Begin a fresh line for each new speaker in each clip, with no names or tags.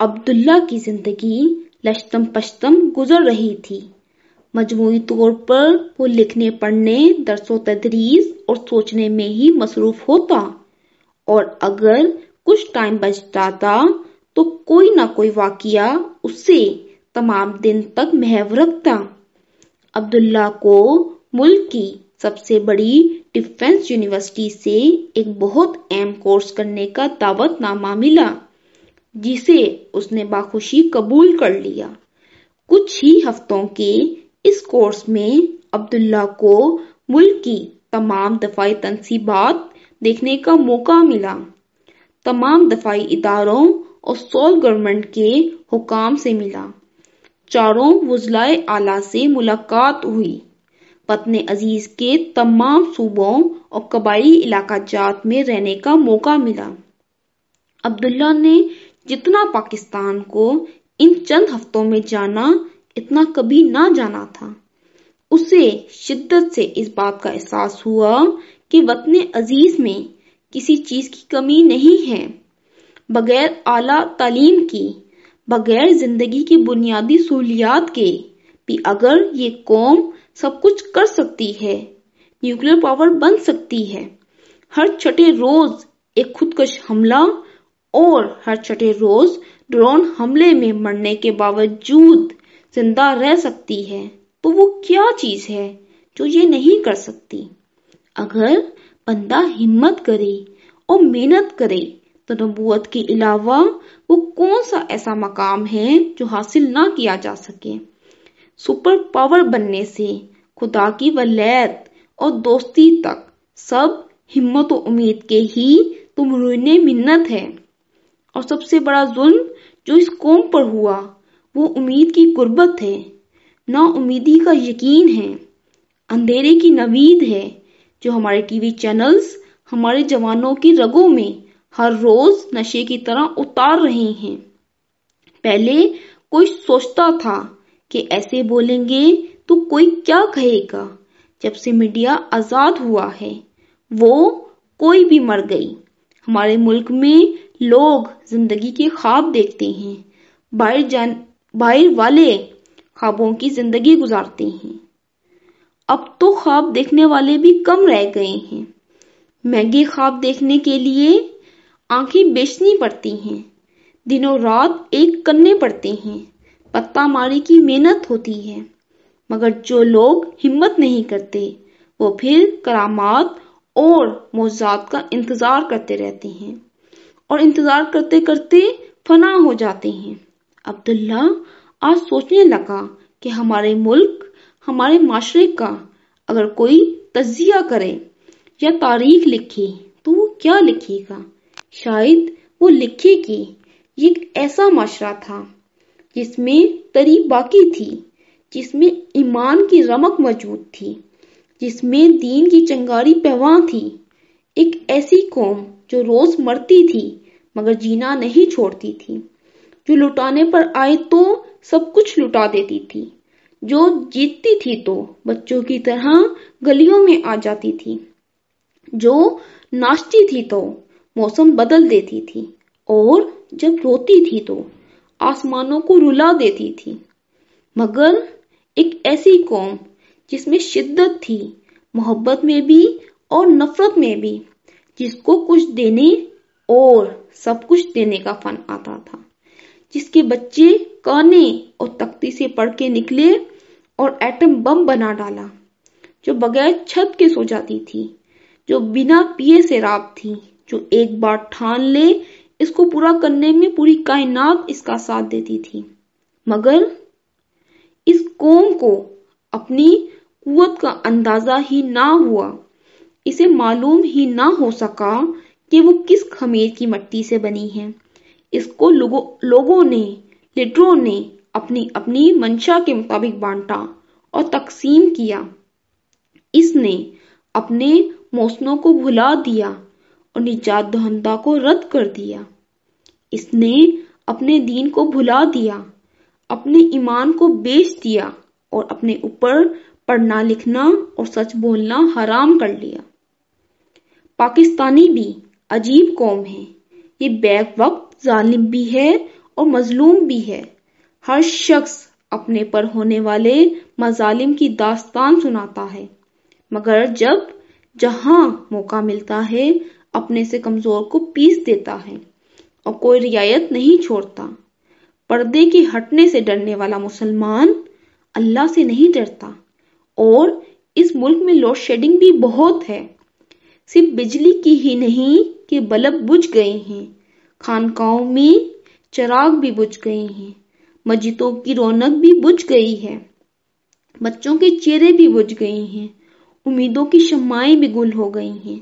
عبداللہ کی زندگی لشتم پشتم گزر رہی تھی۔ مجموعی طور پر وہ لکھنے، پڑھنے، درس و تدریس اور سوچنے میں ہی مصروف ہوتا۔ اور اگر کچھ ٹائم بچ جاتا تو کوئی نہ کوئی واقعہ اس سے تمام دن تک محو رکھتا۔ عبداللہ کو ملک کی سب سے بڑی ڈیفنس یونیورسٹی سے ایک بہت اہم کورس کرنے کا دعوت نامہ ملا۔ جسے اس نے باخوشی قبول کر لیا۔ کچھ ہی ہفتوں کے اس کورس میں عبداللہ کو ملک کی تمام دفاعی تنصیبات دیکھنے کا موقع ملا۔ تمام دفاعی اداروں اور سول گورنمنٹ کے حکام سے ملا۔ چاروں وزلائے اعلیٰ سے ملاقات ہوئی۔ وطن عزیز کے تمام صوبوں اور قبائلی علاقہ جات میں رہنے کا موقع ملا۔ عبداللہ نے جتنا پاکستان کو ان چند ہفتوں میں جانا اتنا کبھی نہ جانا تھا۔ اسے شدت سے اس بات کا احساس ہوا کہ وطن عزیز میں کسی چیز کی کمی نہیں ہے۔ بغیر اعلی تعلیم کی، بغیر زندگی کی بنیادی سہولیات کے بھی اگر یہ قوم سب کچھ کر سکتی ہے، نیوکلیر پاور بن سکتی ہے۔ ہر چھٹے روز ایک خودکش حملہ اور ہر چھٹے روز ڈرون حملے میں مرنے کے باوجود زندہ رہ سکتی ہے، تو وہ کیا چیز ہے جو یہ نہیں کر سکتی؟ اگر بندہ ہمت کرے اور محنت کرے تو نبوت کے علاوہ وہ کون سا ایسا مقام ہے جو حاصل نہ کیا جا سکے؟ سپر پاور بننے سے، خدا کی ولیت اور دوستی تک سب ہمت و امید کے ہی تم رونے منت ہے اور سب سے بڑا ظلم جو اس قوم پر ہوا، وہ امید کی قربت ہے نا امیدی کا یقین ہے۔ اندھیرے کی نوید ہے، جو ہمارے ٹی وی چینلز، ہمارے جوانوں کی رگوں میں ہر روز نشے کی طرح اتار رہے ہیں۔ پہلے کوئی سوچتا تھا کہ ایسے بولیں گے تو کوئی کیا کہے گا۔ جب سے میڈیا آزاد ہوا ہے، وہ کوئی بھی مر گئی۔ ہمارے ملک میں لوگ زندگی کے خواب دیکھتے ہیں۔ باہر جان، باہر والے خوابوں کی زندگی گزارتے ہیں۔ اب تو خواب دیکھنے والے بھی کم رہ گئے ہیں۔ مہنگے خواب دیکھنے کے لیے آنکھیں بیچنی پڑتی ہیں۔ دنوں رات ایک کرنے پڑتے ہیں۔ پتہ ماری کی محنت ہوتی ہے۔ مگر جو لوگ ہمت نہیں کرتے، وہ پھر کرامات اور موزات کا انتظار کرتے رہتے ہیں۔ اور انتظار کرتے کرتے فنا ہو جاتے ہیں۔ عبداللہ آج سوچنے لگا کہ ہمارے ملک، ہمارے معاشرے کا اگر کوئی تجزیہ کرے یا تاریخ لکھے تو وہ کیا لکھے گا؟ شاید وہ لکھے کہ یہ ایک ایسا معاشرہ تھا جس میں تری باقی تھی، جس میں ایمان کی رمک موجود تھی، جس میں دین کی چنگاری پیواں تھی۔ ایک ایسی قوم جو روز مرتی تھی، مگر جینا نہیں چھوڑتی تھی۔ جو لٹانے پر آئے تو سب کچھ لٹا دیتی تھی۔ جو جیتتی تھی تو بچوں کی طرح گلیوں میں آ جاتی تھی۔ جو ناچتی تھی تو موسم بدل دیتی تھی۔ اور جب روتی تھی تو آسمانوں کو رلا دیتی تھی۔ مگر ایک ایسی قوم جس میں شدت تھی، محبت میں بھی اور نفرت میں بھی۔ جس کو کچھ دینے اور سب کچھ دینے کا فن آتا تھا۔ جس کے بچے کانے اور تختی سے پڑھ کے نکلے اور ایٹم بم بنا ڈالا، جو بغیر چھت کے سو جاتی تھی، جو بنا پیے سے راب تھی، جو ایک بار ٹھان لے، اس کو پورا کرنے میں پوری کائنات اس کا ساتھ دیتی تھی۔ مگر اس قوم کو اپنی قوت کا اندازہ ہی نہ ہوا۔ اسے معلوم ہی نہ ہو سکا کہ وہ کس خمیر کی مٹی سے بنی ہے۔ اس کو لوگوں نے، لیڈروں نے اپنی اپنی منشا کے مطابق بانٹا اور تقسیم کیا۔ اس نے اپنے موسنوں کو بھلا دیا اور نجات دہندہ کو رد کر دیا۔ اس نے اپنے دین کو بھلا دیا، اپنے ایمان کو بیچ دیا اور اپنے اوپر پڑھنا لکھنا اور سچ بولنا حرام کر لیا۔ پاکستانی بھی عجیب قوم ہے یہ بیک وقت ظالم بھی ہے اور مظلوم بھی ہے۔ ہر شخص اپنے پر ہونے والے مظالم کی داستان سناتا ہے۔ مگر جب جہاں موقع ملتا ہے، اپنے سے کمزور کو پیس دیتا ہے اور کوئی رعایت نہیں چھوڑتا۔ پردے کے ہٹنے سے ڈرنے والا مسلمان اللہ سے نہیں ڈرتا۔ اور اس ملک میں لوڈ شیڈنگ بھی بہت ہے۔ صرف بجلی کی ہی نہیں کہ بلب بجھ گئے ہیں۔ خانقاہوں میں چراغ بھی بجھ گئے ہیں۔ مسجدوں کی رونق بھی بجھ گئی ہے۔ بچوں کے چہرے بھی بجھ گئے ہیں۔ امیدوں کی شمائیں بھی گل ہو گئی ہیں۔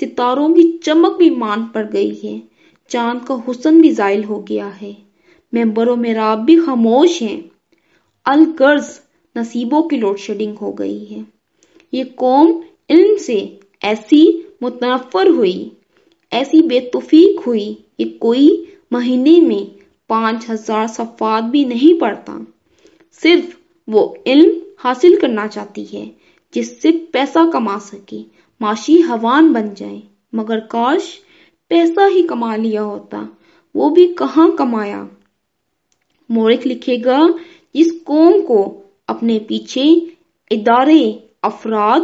ستاروں کی چمک بھی مان پڑ گئی ہے۔ چاند کا حسن بھی زائل ہو گیا ہے۔ ممبر و میراب بھی خاموش ہیں۔ الگرز نصیبوں کی لوڈ شیڈنگ ہو گئی ہے۔ یہ قوم علم سے ایسی متنفر ہوئی، ایسی بے توفیق ہوئی کہ کوئی مہینے میں پانچ ہزار صفات بھی نہیں پڑھتا۔ صرف وہ علم حاصل کرنا چاہتی ہے جس سے پیسہ کما سکے، معاشی ہوان بن جائے۔ مگر کاش پیسہ ہی کما لیا ہوتا، وہ بھی کہاں کمایا؟ مورک لکھے گا، جس قوم کو اپنے پیچھے ادارے افراد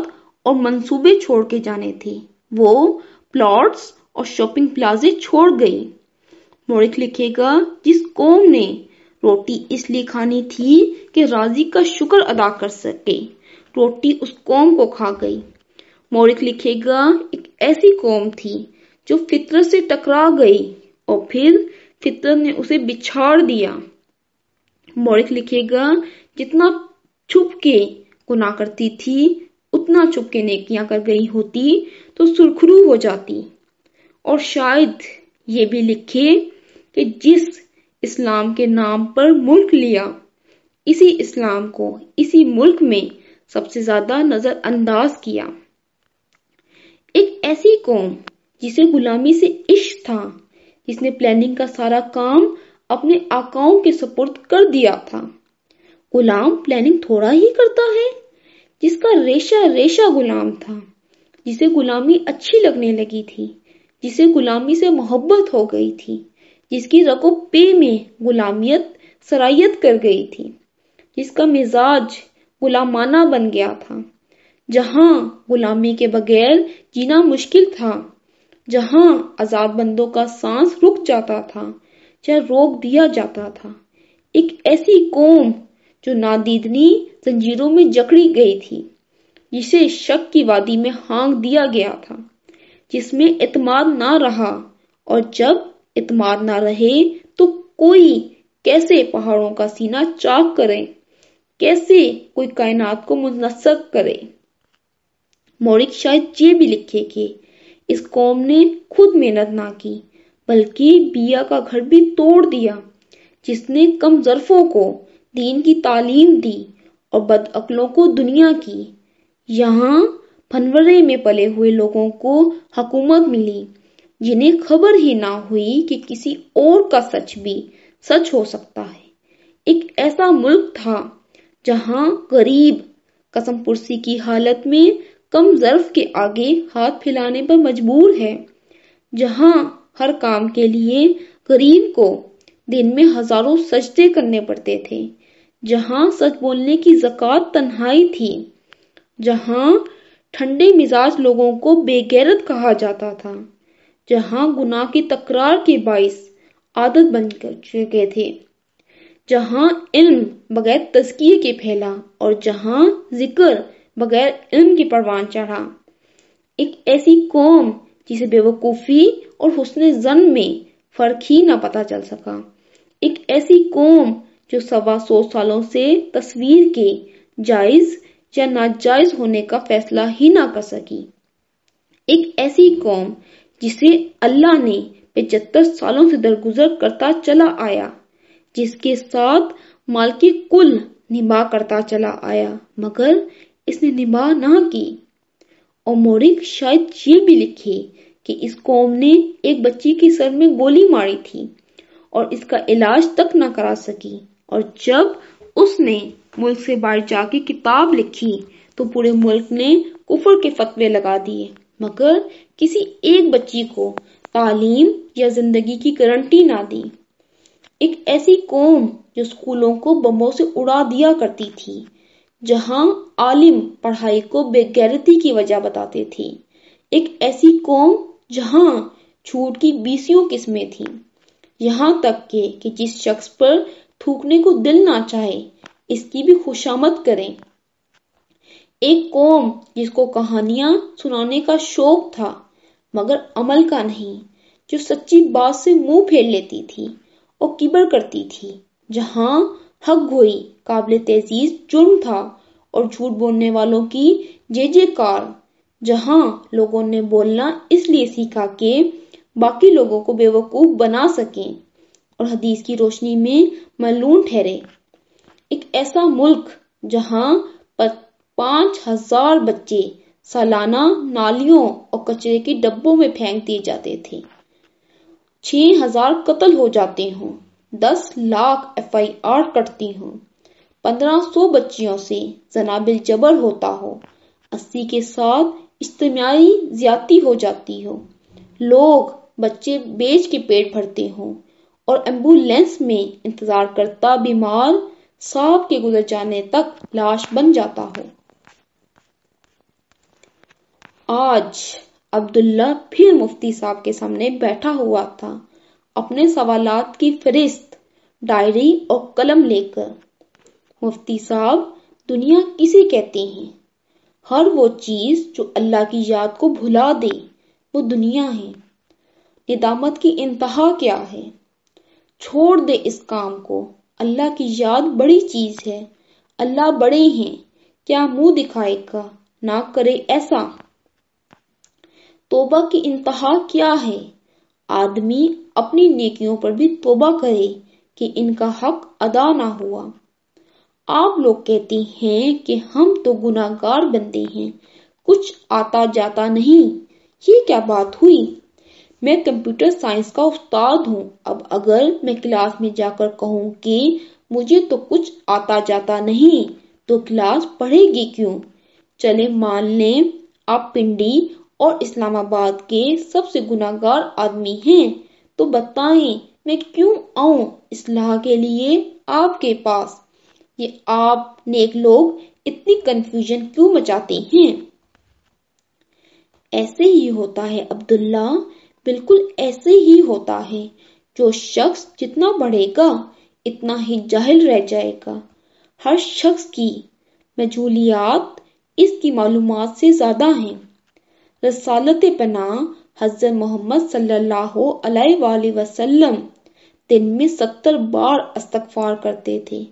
اور منصوبے چھوڑ کے جانے تھے۔ وہ پلاٹس اور شاپنگ پلازے چھوڑ گئی مورک لکھے گا، جس قوم نے روٹی اس لیے کھانی تھی کہ راضی کا شکر ادا کر سکے۔ روٹی اس قوم کو کھا گئی۔ مورک لکھے گا، ایک ایسی قوم تھی جو فطرت سے ٹکرا گئی اور پھر فطرت نے اسے بچھاڑ دیا۔ مورک لکھے گا، جتنا چھپ کے گناہ کرتی تھی اتنا چھپ کے نیکیاں کر گئی ہوتی تو سرخرو ہو جاتی۔ اور شاید یہ بھی لکھے کہ جس اسلام کے نام پر ملک لیا، اسی اسلام کو، اسی ملک میں سب سے زیادہ نظر انداز کیا۔ ایک ایسی قوم جسے غلامی سے عشق تھا، جس نے پلاننگ کا سارا کام اپنے آقاؤں کے سپرد کر دیا تھا۔ غلام پلاننگ تھوڑا ہی کرتا ہے۔ جس کا ریشہ ریشہ غلام تھا، جسے غلامی اچھی لگنے لگی تھی، جسے غلامی سے محبت ہو گئی تھی، جس کی رقو پے میں غلامیت سرائیت کر گئی تھی، جس کا مزاج غلامانہ بن گیا تھا، جہاں غلامی کے بغیر جینا مشکل تھا، جہاں آزاد بندوں کا سانس رک جاتا تھا چاہے روک دیا جاتا تھا۔ ایک ایسی قوم جو نادیدنی زنجیروں میں جکڑی گئی تھی، جسے شک کی وادی میں ہانگ دیا گیا تھا، جس میں اعتماد نہ رہا۔ اور جب اعتماد نہ رہے تو کوئی کیسے پہاڑوں کا سینہ چاک کرے؟ کیسے کوئی کائنات کو منسق کرے؟ مورک شاید یہ بھی لکھے کہ اس قوم نے خود محنت نہ کی، بلکہ بیا کا گھر بھی توڑ دیا، جس نے کم ظرفوں کو دین کی تعلیم دی اور بد عقلوں کو دنیا کی۔ یہاں پھنورے میں پلے ہوئے لوگوں کو حکومت ملی، جنہیں خبر ہی نہ ہوئی کہ کسی اور کا سچ بھی سچ ہو سکتا ہے۔ ایک ایسا ملک تھا جہاں غریب، قسم پرسی کی حالت میں کم ظرف کے آگے ہاتھ پھیلانے پر مجبور ہے، جہاں ہر کام کے لیے غریب کو دن میں ہزاروں سجدے کرنے پڑتے تھے۔ جہاں سچ بولنے کی زکات تنہائی تھی، جہاں ٹھنڈے مزاج لوگوں کو بے غیرت کہا جاتا تھا، جہاں گناہ کی تکرار کے باعث عادت بن کر چکے تھے، جہاں علم بغیر تزکیے کے پھیلا اور جہاں ذکر بغیر علم کی پروان چڑھا۔ ایک ایسی قوم جسے بے وقوفی اور حسن زن میں فرق ہی نہ پتا چل سکا۔ ایک ایسی قوم جو سوا سو سالوں سے تصویر کے جائز یا ناجائز ہونے کا فیصلہ ہی نہ کر سکی۔ ایک ایسی قوم جسے اللہ نے پچہتر سالوں سے درگزر کرتا چلا آیا، جس کے ساتھ مال کل نباہ کرتا چلا آیا، مگر اس نے نباہ نہ کی۔ اور مورک شاید یہ بھی لکھے کہ اس قوم نے ایک بچی کی سر میں گولی ماری تھی اور اس کا علاج تک نہ کرا سکی۔ اور جب اس نے ملک سے باہر جا کے کتاب لکھی، تو پورے ملک نے کفر کے فتوے لگا دیے۔ مگر کسی ایک بچی کو تعلیم یا زندگی کی گارنٹی نہ دی۔ ایک ایسی قوم جو اسکولوں کو بموں سے اڑا دیا کرتی تھی، جہاں عالم پڑھائی کو بے غیرتی کی وجہ بتاتے تھے۔ ایک ایسی قوم جہاں چھوٹ کی بیسیوں قسمیں تھیں۔ یہاں تک کہ کہ جس شخص پر تھوکنے کو دل نہ چاہے، اس کی بھی خوشامد کریں۔ ایک قوم جس کو کہانیاں سنانے کا شوق تھا، مگر عمل کا نہیں، جو سچی بات سے منہ پھیر لیتی تھی اور کبر کرتی تھی، جہاں حق گوئی، قابل تیزیز جرم تھا اور جھوٹ بولنے والوں کی جے جے کار، جہاں لوگوں نے بولنا اس لیے سیکھا کہ باقی لوگوں کو بے وقوف بنا سکیں۔ اور حدیث کی روشنی میں ملون ٹھہرے۔ ایک ایسا ملک جہاں پانچ ہزار بچے سالانہ نالیوں اور کچرے کے ڈبوں میں پھینک دیے جاتے تھے۔ چھ ہزار قتل ہو جاتے ہوں، دس لاکھ ایف آئی آر کٹتی ہوں۔ پندرہ سو بچیوں سے زنابل جبر ہوتا ہو، اسی کے ساتھ اجتماعی زیادتی ہو جاتی ہو۔ لوگ بچے بیچ کے پیٹ بھرتے ہوں۔ اور ایمبولینس میں انتظار کرتا بیمار سانپ کے گزر جانے تک لاش بن جاتا ہو۔ آج عبداللہ پھر مفتی صاحب کے سامنے بیٹھا ہوا تھا۔ اپنے سوالات کی فہرست، ڈائری اور قلم لے کر۔ مفتی صاحب، دنیا کسے کہتے ہیں؟ ہر وہ چیز جو اللہ کی یاد کو بھلا دے، وہ دنیا ہے۔ ندامت کی انتہا کیا ہے؟ چھوڑ دے اس کام کو۔ اللہ کی یاد بڑی چیز ہے۔ اللہ بڑے ہیں۔ کیا منہ دکھائے گا؟ نہ کرے ایسا۔ توبہ کی انتہا کیا ہے؟ آدمی اپنی نیکیوں پر بھی توبہ کرے کہ ان کا حق ادا نہ ہوا۔ آپ لوگ کہتے ہیں کہ ہم تو گناہگار بندے ہیں۔ کچھ آتا جاتا نہیں۔ یہ کیا بات ہوئی؟ میں کمپیوٹر سائنس کا استاد ہوں۔ اب اگر میں کلاس میں جا کر کہوں کہ مجھے تو کچھ آتا جاتا نہیں، تو کلاس پڑھے گی کیوں؟ چلے مان لیں آپ پنڈی اور اسلام آباد کے سب سے گناہگار آدمی ہیں، تو بتائیں میں کیوں آؤں اصلاح کے لیے آپ کے پاس؟ یہ آپ نیک لوگ اتنی کنفیوژن کیوں مچاتے ہیں؟ ایسے ہی ہوتا ہے عبداللہ بالکل ایسے ہی ہوتا ہے۔ جو شخص جتنا بڑھے گا، اتنا ہی جاہل رہ جائے گا۔ ہر شخص کی مجھولیات اس کی معلومات سے زیادہ ہیں۔ رسالت پناہ حضرت محمد صلی اللہ علیہ وآلہ وسلم دن میں ستر بار استغفار کرتے تھے۔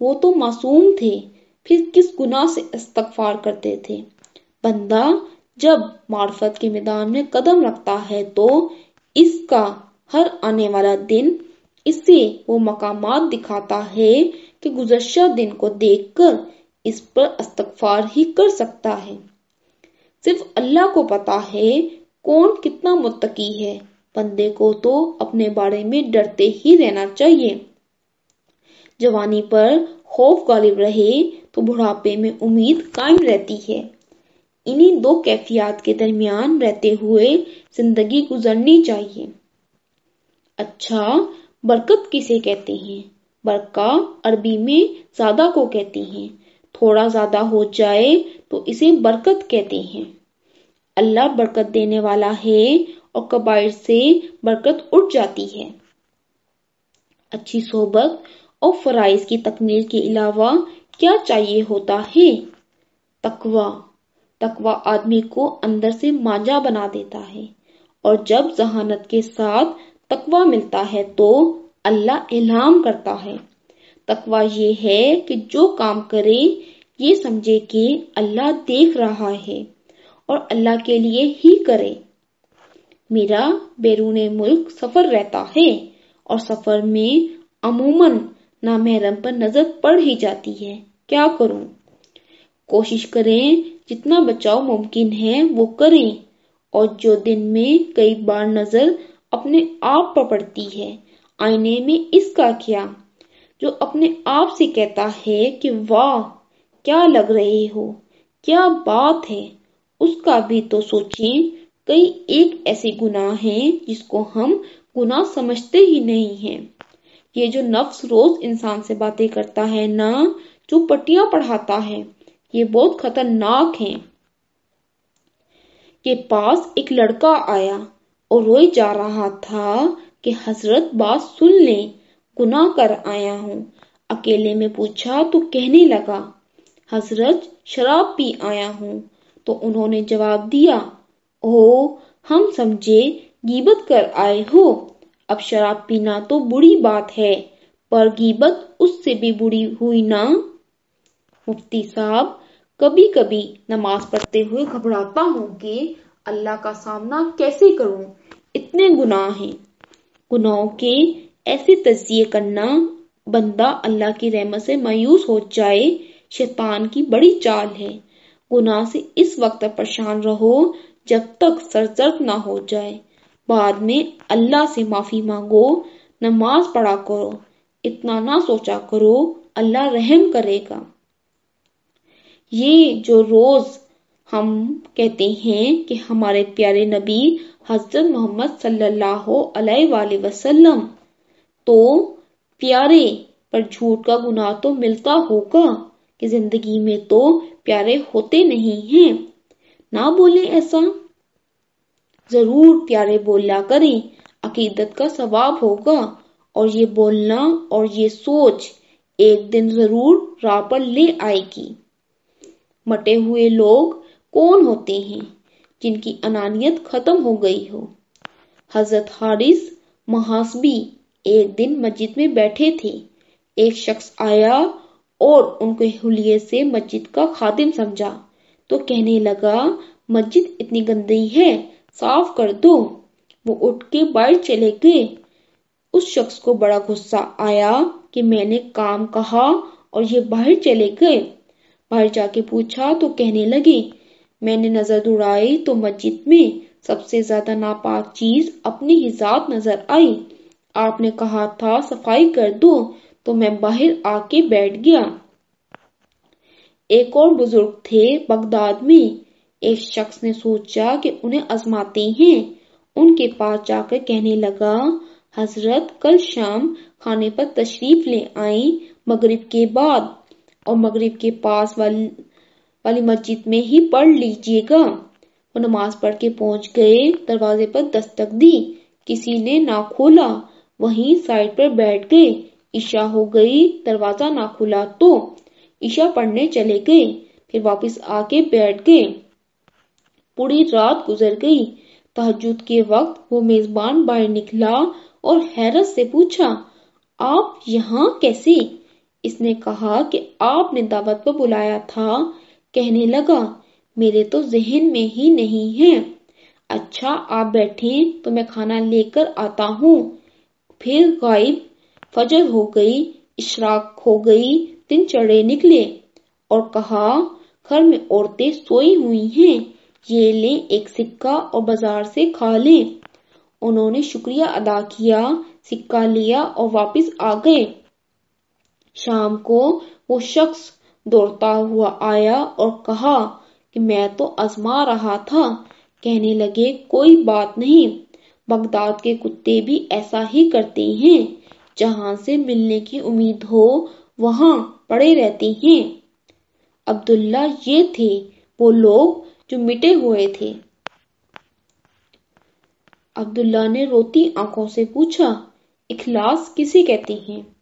وہ تو معصوم تھے، پھر کس گناہ سے استغفار کرتے تھے؟ بندہ جب معرفت کے میدان میں قدم رکھتا ہے تو اس کا ہر آنے والا دن اس سے وہ مقامات دکھاتا ہے کہ گزشتہ دن کو دیکھ کر اس پر استغفار ہی کر سکتا ہے۔ صرف اللہ کو پتا ہے کون کتنا متقی ہے۔ بندے کو تو اپنے بارے میں ڈرتے ہی رہنا چاہیے۔ جوانی پر خوف غالب رہے تو بڑھاپے میں امید قائم رہتی ہے۔ انہی دو کیفیات کے درمیان رہتے ہوئے زندگی گزرنی چاہیے۔ اچھا برکت کسے کہتے ہیں؟ برکا عربی میں زیادہ کو کہتی ہیں۔ تھوڑا زیادہ ہو جائے تو اسے برکت کہتے ہیں۔ اللہ برکت دینے والا ہے اور قبائر سے برکت اٹھ جاتی ہے۔ اچھی صحبت اور فرائض کی تکمیل کے علاوہ کیا چاہیے ہوتا ہے؟ تقوی۔ تقوی آدمی کو اندر سے مانجا بنا دیتا ہے۔ اور جب ذہانت کے ساتھ تقوی ملتا ہے تو اللہ اعلام کرتا ہے۔ تقوی یہ ہے کہ جو کام کرے، یہ سمجھے کہ اللہ دیکھ رہا ہے اور اللہ کے لیے ہی کرے۔ میرا بیرون ملک سفر رہتا ہے اور سفر میں عموماً نامحرم پر نظر پڑ ہی جاتی ہے۔ کیا کروں؟ کوشش کریں جتنا بچاؤ ممکن ہے وہ کریں۔ اور جو دن میں کئی بار نظر اپنے آپ پر پڑتی ہے، آئینے میں اس کا کیا؟ جو اپنے آپ سے کہتا ہے کہ واہ، کیا لگ رہے ہو؟ کیا بات ہے؟ اس کا بھی تو سوچیں، کئی ایک ایسے گناہ ہیں جس کو ہم گناہ سمجھتے ہی نہیں ہیں۔ یہ جو نفس روز انسان سے باتیں کرتا ہے نا، جو پٹیاں پڑھاتا ہے۔ یہ بہت خطرناک ہیں۔ کے پاس ایک لڑکا آیا اور روئی جا رہا تھا کہ حضرت بات سن لیں، گناہ کر آیا ہوں۔ اکیلے میں پوچھا تو کہنے لگا، حضرت شراب پی آیا ہوں۔ تو انہوں نے جواب دیا او ہم سمجھے گیبت کر آئے ہو۔ اب شراب پینا تو بری بات ہے، پر گیبت اس سے بھی بری ہوئی نا؟ مفتی صاحب، کبھی کبھی نماز پڑھتے ہوئے گھبراتا ہوں کہ اللہ کا سامنا کیسے کروں؟ اتنے گناہ ہیں۔ گناہوں کے ایسے تجزیے کرنا بندہ اللہ کی رحمت سے مایوس ہو جائے، شیطان کی بڑی چال ہے۔ گناہ سے اس وقت پریشان رہو جب تک سرزرد نہ ہو جائے۔ بعد میں اللہ سے معافی مانگو، نماز پڑھا کرو۔ اتنا نہ سوچا کرو، اللہ رحم کرے گا۔ یہ جو روز ہم کہتے ہیں کہ ہمارے پیارے نبی حضرت محمد صلی اللہ علیہ وآلہ وسلم، تو پیارے پر جھوٹ کا گناہ تو ملتا ہوگا کہ زندگی میں تو پیارے ہوتے نہیں ہیں۔ نہ بولے ایسا، ضرور پیارے بولا کریں، عقیدت کا ثواب ہوگا۔ اور یہ بولنا اور یہ سوچ ایک دن ضرور راہ پر لے آئے گی۔ مٹے ہوئے لوگ کون ہوتے ہیں جن کی انانیت ختم ہو گئی ہو؟ حضرت حارث محاسبی ایک دن مسجد میں بیٹھے تھے۔ ایک شخص آیا اور ان کے حلیے سے مسجد کا خادم سمجھا۔ تو کہنے لگا، مسجد اتنی گندی ہے، صاف کر دو۔ وہ اٹھ کے باہر چلے گئے۔ اس شخص کو بڑا غصہ آیا کہ میں نے کام کہا اور یہ باہر چلے گئے۔ باہر جا کے پوچھا تو کہنے لگے، میں نے نظر دوڑائی تو مسجد میں سب سے زیادہ ناپاک چیز اپنی ہی ذات نظر آئی۔ آپ نے کہا تھا، صفائی کر دو، تو میں باہر آ کے بیٹھ گیا۔ ایک اور بزرگ تھے بغداد میں۔ ایک شخص نے سوچا کہ انہیں ازماتے ہیں۔ ان کے پاس جا کر کہنے لگا، حضرت کل شام کھانے پر تشریف لے آئیں مغرب کے بعد۔ اور مغرب کے پاس والی والی مسجد میں ہی پڑھ لیجیے گا۔ وہ نماز پڑھ کے پہنچ گئے، دروازے پر دستک دی، کسی نے نہ کھولا۔ وہیں سائڈ پر بیٹھ گئے۔ عشاء ہو گئی، دروازہ نہ کھلا تو عشاء پڑھنے چلے گئے۔ پھر واپس آ کے بیٹھ گئے۔ پوری رات گزر گئی۔ تحجد کے وقت وہ میزبان باہر نکلا اور حیرت سے پوچھا، آپ یہاں کیسے؟ اس نے کہا کہ آپ نے دعوت پر بلایا تھا۔ کہنے لگا، میرے تو ذہن میں ہی نہیں ہے۔ اچھا آپ بیٹھیں تو میں کھانا لے کر آتا ہوں۔ پھر غائب فجر ہو گئی، اشراق ہو گئی، دن چڑھے نکلے اور کہا، گھر میں عورتیں سوئی ہوئی ہیں، یہ لیں ایک سکہ اور بازار سے کھا لیں۔ انہوں نے شکریہ ادا کیا، سکہ لیا اور واپس آ گئے۔ شام کو وہ شخص دوڑتا ہوا آیا اور کہا کہ میں تو ازما رہا تھا۔ کہنے لگے، کوئی بات نہیں، بغداد کے کتے بھی ایسا ہی کرتے ہیں۔ جہاں سے ملنے کی امید ہو، وہاں پڑے رہتے ہیں۔ عبداللہ یہ تھے، وہ لوگ جو مٹے ہوئے تھے۔ عبداللہ نے روتی آنکھوں سے پوچھا، اخلاص کسے کہتے ہیں؟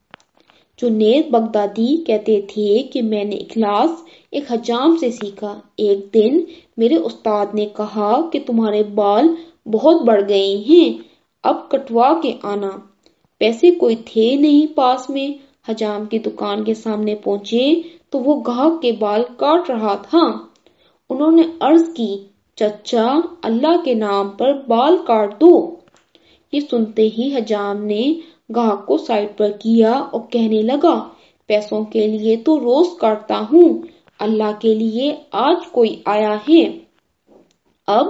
جنید بغدادی کہتے تھے کہ میں نے اخلاص ایک حجام سے سیکھا۔ ایک دن میرے استاد نے کہا کہ تمہارے بال بہت بڑھ گئے ہیں، اب کٹوا کے آنا۔ پیسے کوئی تھے نہیں پاس میں۔ حجام کی دکان کے سامنے پہنچے تو وہ گاہک کے بال کاٹ رہا تھا۔ انہوں نے عرض کی، چچا، اللہ کے نام پر بال کاٹ دو۔ یہ سنتے ہی حجام نے گاہک کو سائڈ پر کیا اور کہنے لگا، پیسوں کے لیے تو روز کاٹتا ہوں، اللہ کے لیے آج کوئی آیا ہے۔ اب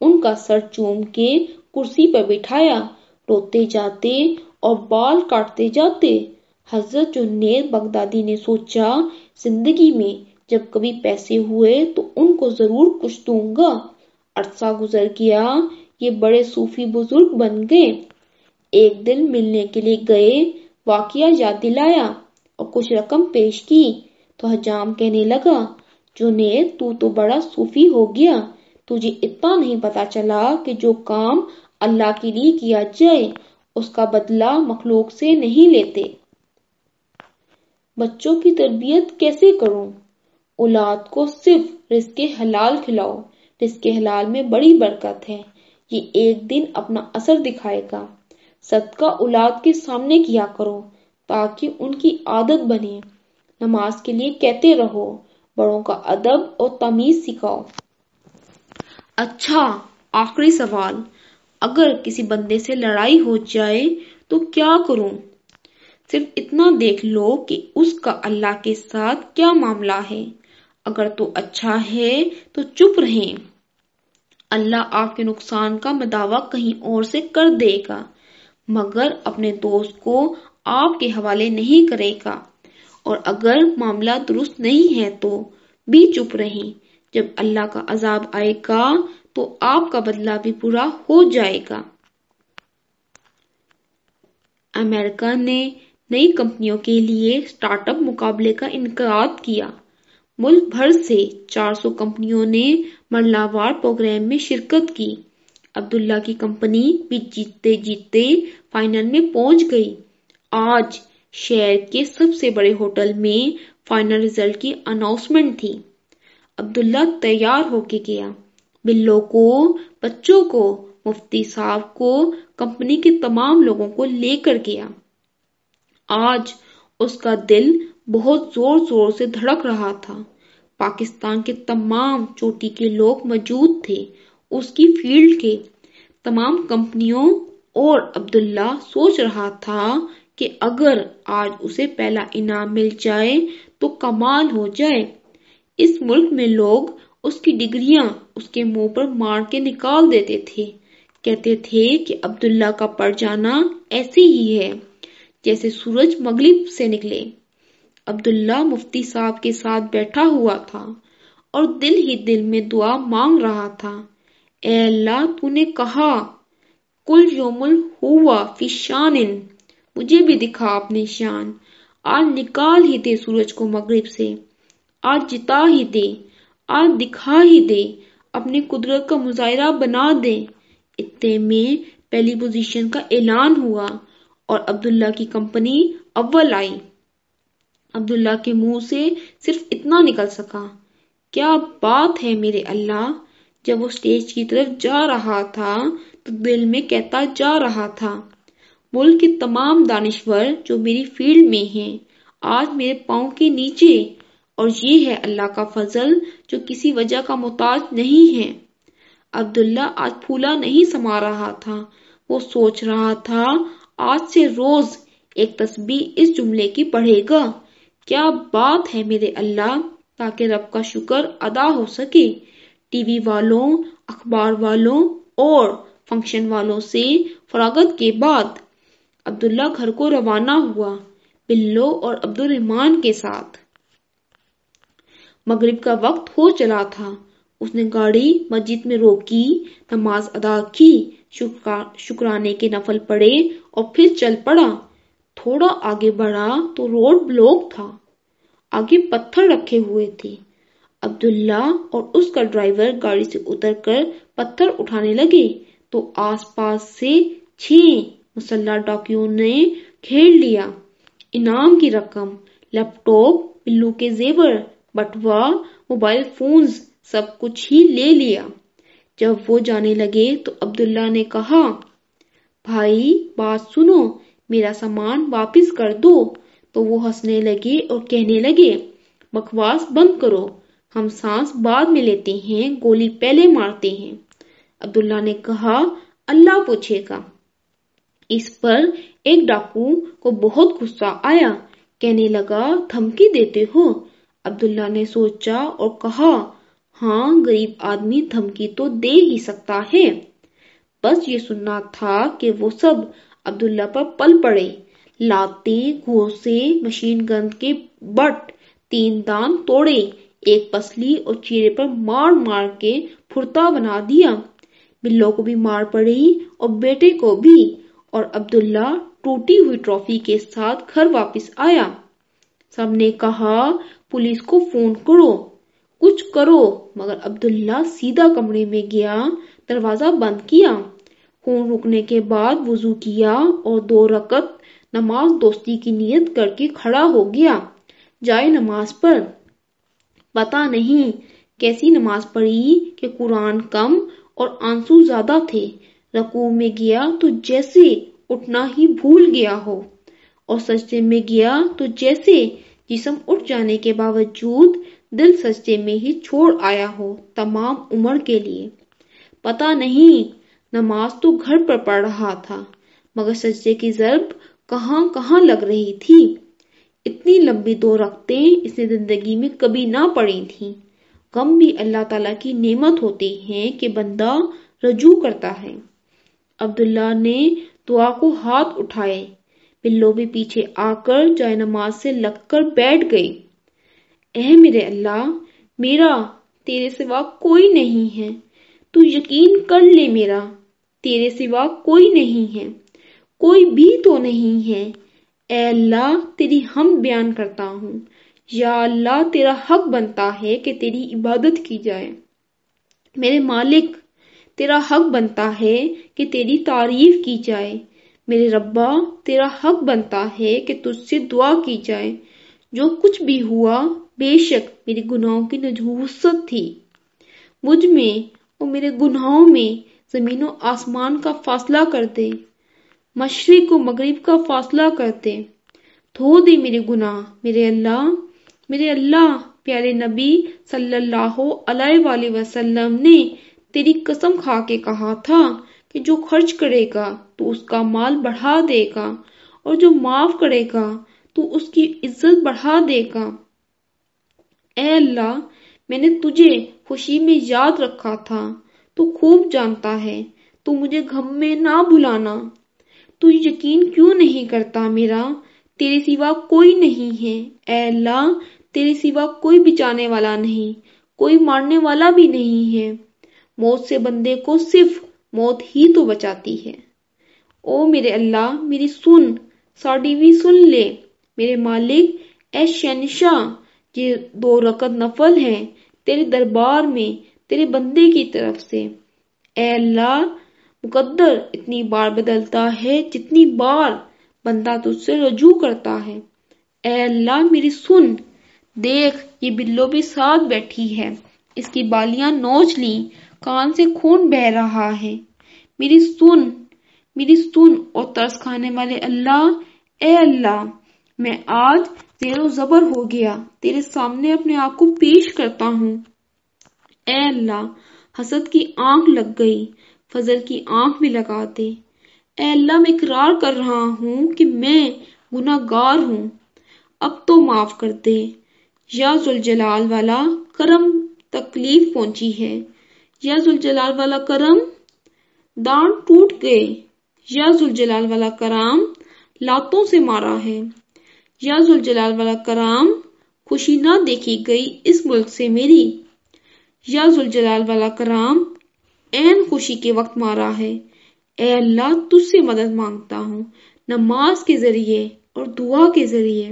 ان کا سر چوم کے کرسی پر بٹھایا، روتے جاتے اور بال کاٹتے جاتے۔ حضرت جنید بغدادی نے سوچا، زندگی میں جب کبھی پیسے ہوئے تو ان کو ضرور کچھ دوں گا۔ عرصہ گزر گیا، یہ بڑے صوفی بزرگ بن گئے۔ ایک دن ملنے کے لیے گئے، واقعہ یاد دلایا اور کچھ رقم پیش کی۔ تو حجام کہنے لگا، جنید، تو تو بڑا صوفی ہو گیا۔ تجھے اتنا نہیں پتا چلا کہ جو کام اللہ کے لیے کیا جائے، اس کا بدلہ مخلوق سے نہیں لیتے۔ بچوں کی تربیت کیسے کروں؟ اولاد کو صرف رزق حلال کھلاؤ۔ رزق حلال میں بڑی برکت ہے۔ یہ ایک دن اپنا اثر دکھائے گا۔ صدقہ اولاد کے سامنے کیا کرو تاکہ ان کی عادت بنے۔ نماز کے لیے کہتے رہو، بڑوں کا ادب اور تمیز سکھاؤ۔ اچھا آخری سوال، اگر کسی بندے سے لڑائی ہو جائے تو کیا کروں؟ صرف اتنا دیکھ لو کہ اس کا اللہ کے ساتھ کیا معاملہ ہے۔ اگر تو اچھا ہے تو چپ رہیں۔ اللہ آپ کے نقصان کا مداوع کہیں اور سے کر دے گا۔ مگر اپنے دوست کو آپ کے حوالے نہیں کرے گا۔ اور اگر معاملہ درست نہیں ہے تو بھی چپ رہیں۔ جب اللہ کا عذاب آئے گا تو آپ کا بدلہ بھی پورا ہو جائے گا۔ امریکہ نے نئی کمپنیوں کے لیے سٹارٹ اپ مقابلے کا انعقاد کیا۔ ملک بھر سے چار سو کمپنیوں نے مرلہ وار پروگرام میں شرکت کی۔ عبداللہ کی کمپنی بھی جیتتے جیتتے فائنل میں پہنچ گئی۔ آج شہر کے سب سے بڑے ہوٹل میں فائنل ریزلٹ کی اناؤنسمنٹ تھی۔ عبداللہ تیار ہو کے گیا۔ بلو کو، بچوں کو، مفتی صاحب کو، کمپنی کے تمام لوگوں کو لے کر گیا۔ آج اس کا دل بہت زور زور سے دھڑک رہا تھا۔ پاکستان کے تمام چوٹی کے لوگ موجود تھے۔ اس کی فیلڈ کے تمام کمپنیوں اور عبداللہ سوچ رہا تھا کہ اگر آج اسے پہلا انعام مل جائے تو کمال ہو جائے۔ اس ملک میں لوگ اس کی ڈگریاں اس کے منہ پر مار کے نکال دیتے تھے۔ کہتے تھے کہ عبداللہ کا پڑ جانا ایسے ہی ہے جیسے سورج مغرب سے نکلے۔ عبداللہ مفتی صاحب کے ساتھ بیٹھا ہوا تھا اور دل ہی دل میں دعا مانگ رہا تھا۔ اے اللہ تو نے کہا کل یومل ہوا فی شان مجھے بھی دکھا اپنی شان۔ آج نکال ہی دے سورج کو مغرب سے۔ آج جتا ہی دے، آج دکھا ہی دے، اپنی قدرت کا مظاہرہ بنا دے۔ اتنے میں پہلی پوزیشن کا اعلان ہوا اور عبداللہ کی کمپنی اول آئی۔ عبداللہ کے منہ سے صرف اتنا نکل سکا۔ کیا بات ہے میرے اللہ، جب وہ سٹیج کی طرف جا رہا تھا دل میں کہتا جا رہا تھا۔ ملک کے تمام دانشور جو میری فیلڈ میں ہیں، آج میرے پاؤں کے نیچے۔ اور یہ ہے اللہ کا فضل جو کسی وجہ کا محتاج نہیں ہے۔ عبداللہ آج پھولا نہیں سما رہا تھا۔ وہ سوچ رہا تھا، آج سے روز ایک تسبیح اس جملے کی پڑھے گا۔ کیا بات ہے میرے اللہ، تاکہ رب کا شکر ادا ہو سکے۔ ٹی وی والوں، اخبار والوں اور فنکشن والوں سے فراغت کے بعد عبداللہ گھر کو روانہ ہوا بلو اور عبد الرحمان کے ساتھ۔ مغرب کا وقت ہو چلا تھا۔ اس نے گاڑی مسجد میں روکی، نماز ادا کی شکرانے کے نفل پڑے اور پھر چل پڑا۔ تھوڑا آگے بڑھا تو روڈ بلوک تھا۔ آگے پتھر رکھے ہوئے تھے۔ عبداللہ اور اس کا ڈرائیور گاڑی سے اتر کر پتھر اٹھانے لگے۔ تو آس پاس سے چھ مسلح ڈاکیوں نے کھیڑ لیا۔ انعام کی رقم، لیپ ٹاپ، پلو کے زیور، بٹوا، موبائل فونز، سب کچھ ہی لے لیا۔ جب وہ جانے لگے تو عبداللہ نے کہا، بھائی، بات سنو، میرا سامان واپس کر دو۔ تو وہ ہنسنے لگے اور کہنے لگے، بکواس بند کرو، ہم سانس بعد میں لیتے ہیں، گولی پہلے مارتے ہیں۔ عبداللہ نے کہا، اللہ پوچھے گا۔ اس پر ایک ڈاکو کو بہت غصہ آیا، کہنے لگا، دھمکی دیتے ہو۔ عبداللہ نے سوچا اور کہا ہاں غریب آدمی دھمکی تو دے ہی سکتا ہے۔ بس یہ سننا تھا کہ وہ سب عبداللہ پر پل پڑے۔ لاتے گھوسے مشین گن کے بٹ، تین دان توڑے، ایک پسلی اور چیرے پر مار مار کے پھرتا بنا دیا۔ بلو کو بھی مار پڑی اور بیٹے کو بھی اور عبداللہ ٹوٹی ہوئی ٹرافی کے ساتھ گھر واپس آیا۔ سب نے کہا، پولیس کو فون کرو، کچھ کرو۔ مگر عبداللہ سیدھا کمرے میں گیا، دروازہ بند کیا۔ خون رکنے کے بعد وضو کیا اور دو رکت نماز دوستی کی نیت کر کے کھڑا ہو گیا۔ جائے نماز پر۔ پتا نہیں کیسی نماز پڑھی کہ قرآن کم اور آنسو زیادہ تھے۔ رکوع میں گیا تو جیسے اٹھنا ہی بھول گیا ہو۔ اور سجدے میں گیا تو جیسے جسم اٹھ جانے کے باوجود دل سجدے میں ہی چھوڑ آیا ہو تمام عمر کے لیے۔ پتا نہیں، نماز تو گھر پر پڑھ رہا تھا، مگر سجدے کی ضرب کہاں کہاں لگ رہی تھی۔ اتنی لمبی دو رکھتے اس نے زندگی میں کبھی نہ پڑی تھی غم بھی اللہ تعالیٰ کی نعمت ہوتی ہیں کہ بندہ رجوع کرتا ہے۔ عبداللہ نے دعا کو ہاتھ اٹھائے۔ پلو بھی پیچھے آ کر جائے نماز سے لگ کر بیٹھ گئی۔ اے میرے اللہ، میرا تیرے سوا کوئی نہیں ہے۔ تو یقین کر لے میرا، تیرے سوا کوئی نہیں ہے۔ کوئی بھی تو نہیں ہے۔ اے اللہ، تیری ہم بیان کرتا ہوں۔ یا اللہ تیرا حق بنتا ہے کہ تیری عبادت کی جائے۔ میرے مالک، تیرا حق بنتا ہے کہ تیری تعریف کی جائے۔ میرے ربا، تیرا حق بنتا ہے کہ تجھ سے دعا کی جائے۔ جو کچھ بھی ہوا، بے شک میری گناہوں کی نجوست تھی۔ مجھ میں اور میرے گناہوں میں زمین و آسمان کا فاصلہ کر دے۔ مشرق و مغرب کا فاصلہ کرتے دھو دے میرے گناہ، میرے اللہ۔ میرے اللہ، پیارے نبی صلی اللہ علیہ وآلہ وسلم نے تیری قسم کھا کے کہا تھا کہ جو خرچ کرے گا، تو اس کا مال بڑھا دے گا اور جو معاف کرے گا، تو اس کی عزت بڑھا دے گا۔ اے اللہ، میں نے تجھے خوشی میں یاد رکھا تھا، تو خوب جانتا ہے، تو مجھے غم میں نہ بلانا تو یقین کیوں نہیں کرتا میرا؟ تیرے سوا کوئی نہیں ہے۔ اے اللہ تیرے سوا کوئی بچانے والا نہیں، کوئی مارنے والا بھی نہیں ہے۔ موت سے بندے کو صرف موت ہی تو بچاتی ہے۔ او میرے اللہ، میری سن ساڑی بھی سن لے۔ میرے مالک، اے شنشاہ یہ دو رکت نفل ہیں تیرے دربار میں، تیرے بندے کی طرف سے۔ اے اللہ، مقدر اتنی بار بدلتا ہے جتنی بار بندہ تجھ سے رجوع کرتا ہے۔ اے اللہ، میری سن دیکھ، یہ بلو بھی ساتھ بیٹھی ہے۔ اس کی بالیاں نوچ لی کان سے خون بہ رہا ہے۔ میری سن میری سن اور ترس کھانے والے اللہ، اے اللہ، میں آج زیر و زبر ہو گیا۔ تیرے سامنے اپنے آپ کو پیش کرتا ہوں۔ اے اللہ، حسد کی آنکھ لگ گئی، فضل کی آنکھ بھی لگا دے۔ اے اللہ، میں اقرار کر رہا ہوں کہ میں گناہ گار ہوں۔ اب تو معاف کر دے۔ یا زلجلال والا کرم تکلیف پہنچی ہے۔ یا زلجلال والا کرم دان ٹوٹ گئے۔ یا زلجلال والا کرام لاتوں سے مارا ہے۔ یا زلجلال والا کرام خوشی نہ دیکھی گئی اس ملک سے میری۔ یا زلجلال والا کرام این خوشی کے وقت مارا ہے۔ اے اللہ، تجھ سے مدد مانگتا ہوں۔ نماز کے ذریعے اور دعا کے ذریعے۔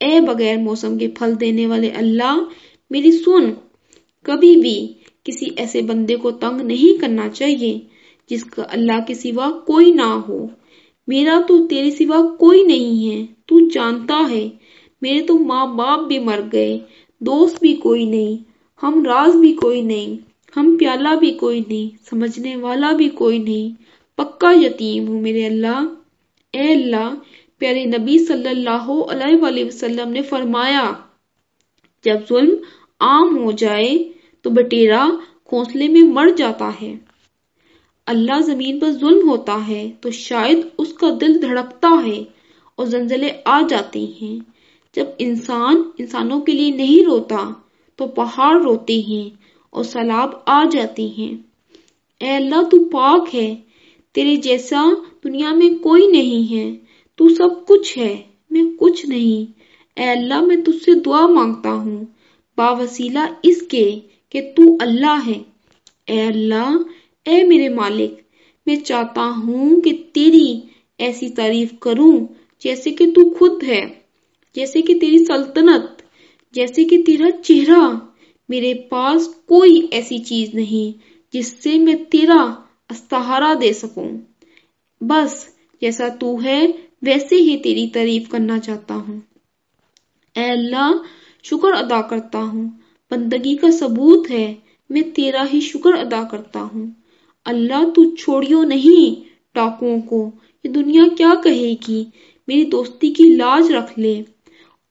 اے بغیر موسم کے پھل دینے والے اللہ، میری سن، کبھی بھی کسی ایسے بندے کو تنگ نہیں کرنا چاہیے جس کا اللہ کے سوا کوئی نہ ہو۔ میرا تو تیرے سوا کوئی نہیں ہے، تو جانتا ہے۔ میرے تو ماں باپ بھی مر گئے، دوست بھی کوئی نہیں، ہم راز بھی کوئی نہیں، ہم پیالہ بھی کوئی نہیں، سمجھنے والا بھی کوئی نہیں۔ پکا یتیم ہوں میرے اللہ۔ اے اللہ پیارے نبی صلی اللہ علیہ وآلہ وسلم نے فرمایا، جب ظلم عام ہو جائے تو بٹیرا گھونسلے میں مر جاتا ہے۔ اللہ زمین پر ظلم ہوتا ہے تو شاید اس کا دل دھڑکتا ہے اور زنزلے آ جاتے ہیں۔ جب انسان انسانوں کے لیے نہیں روتا تو پہاڑ روتے ہیں اور سیلاب آ جاتے ہیں۔ اے اللہ تو پاک ہے، تیرے جیسا دنیا میں کوئی نہیں ہے۔ تو سب کچھ ہے، میں کچھ نہیں۔ اے اللہ، میں تجھ سے دعا مانگتا ہوں۔ با وسیلہ اس کے کہ تو اللہ ہے۔ اے اللہ، اے میرے مالک، میں چاہتا ہوں کہ تیری ایسی تعریف کروں جیسے کہ تو خود ہے، جیسے کہ تیری سلطنت، جیسے کہ تیرا چہرہ۔ میرے پاس کوئی ایسی چیز نہیں جس سے میں تیرا استہارا دے سکوں۔ بس جیسا تو ہے ویسے ہی تیری تعریف کرنا چاہتا ہوں۔ اے اللہ، شکر ادا کرتا ہوں۔ بندگی کا ثبوت ہے، میں تیرا ہی شکر ادا کرتا ہوں۔ اللہ، تو چھوڑیو نہیں ٹاکوں کو۔ یہ دنیا کیا کہے گی؟ میری دوستی کی لاج رکھ لے۔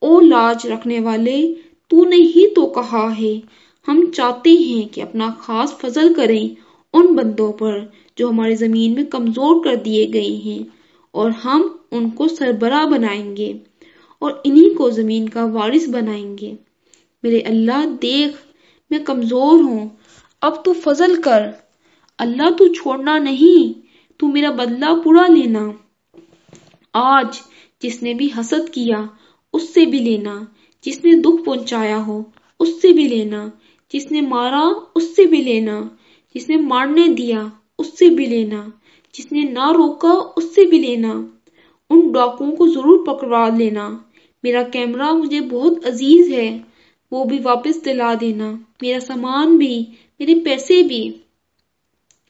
او لاج رکھنے والے، تو نے ہی تو کہا ہے۔ ہم چاہتے ہیں کہ اپنا خاص فضل کریں ان بندوں پر جو ہماری زمین میں کمزور کر دیے گئے ہیں۔ اور ہم ان کو سربراہ بنائیں گے اور انہی کو زمین کا وارث بنائیں گے۔ میرے اللہ، دیکھ، میں کمزور ہوں۔ اب تو فضل کر۔ اللہ، تو چھوڑنا نہیں، تو میرا بدلہ پورا لینا۔ آج جس نے بھی حسد کیا، اس سے بھی لینا۔ جس نے دکھ پہنچایا ہو، اس سے بھی لینا۔ جس نے مارا، اس سے بھی لینا۔ جس نے مارنے دیا، اس سے بھی لینا۔ جس نے نہ روکا، اس سے بھی لینا۔ ان ڈاکوں کو ضرور پکڑوا لینا۔ میرا کیمرہ مجھے بہت عزیز ہے، وہ بھی واپس دلا دینا۔ میرا سامان بھی، میرے پیسے بھی۔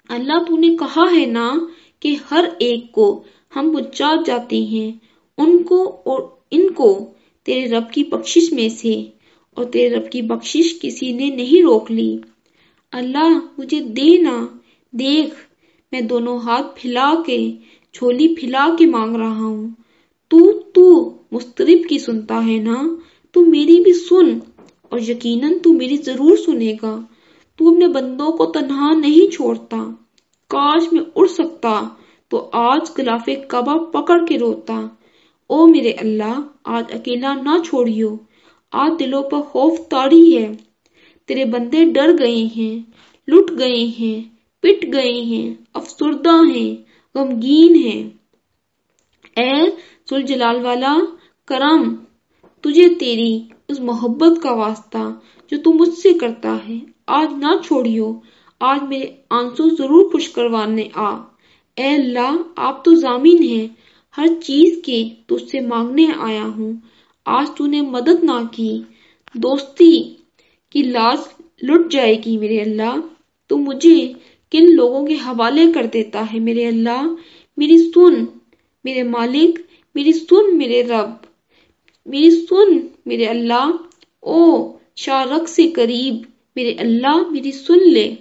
اللہ تو نے کہا ہے نا کہ ہر ایک کو ہم پہنچا جاتے ہیں، ان کو اور ان کو۔ تیرے رب کی بخشش میں سے، اور تیرے رب کی بخشش کسی نے نہیں روک لی۔ اللہ مجھے دے نا، دیکھ، میں دونوں ہاتھ پھیلا کے جھولی پھیلا کے مانگ رہا ہوں۔ تو تو، مسترب کی سنتا ہے نا؟ تو میری بھی سن اور یقیناً تو میری ضرور سنے گا۔ تو اپنے بندوں کو تنہا نہیں چھوڑتا۔ کاش میں اڑ سکتا تو آج گلاف کعبہ پکڑ کے روتا۔ او میرے اللہ، آج اکیلا نہ چھوڑیو۔ آج دلوں پر خوف تاری ہے۔ تیرے بندے ڈر گئے ہیں، لٹ گئے ہیں، پٹ گئے ہیں، افسردہ ہیں۔ غمگین ہیں۔ اے سلجلال والا، کرم، تجھے تیری اس محبت کا واسطہ جو تم مجھ سے کرتا ہے، آج نہ چھوڑیو، آج میرے آنسو ضرور خوش کروانے آ۔ اے اللہ، آپ تو زامین ہیں، ہر چیز کے تجھ سے مانگنے آیا ہوں۔ آج تو نے مدد نہ کی، دوستی کی لاز لٹ جائے گی میرے اللہ۔ تو مجھے کن لوگوں کے حوالے کر دیتا ہے؟ میرے اللہ، میری سن، میرے مالک، میری سن، میرے رب، میری سن، میرے اللہ، او شارق سے قریب، میرے اللہ، میری سن لے۔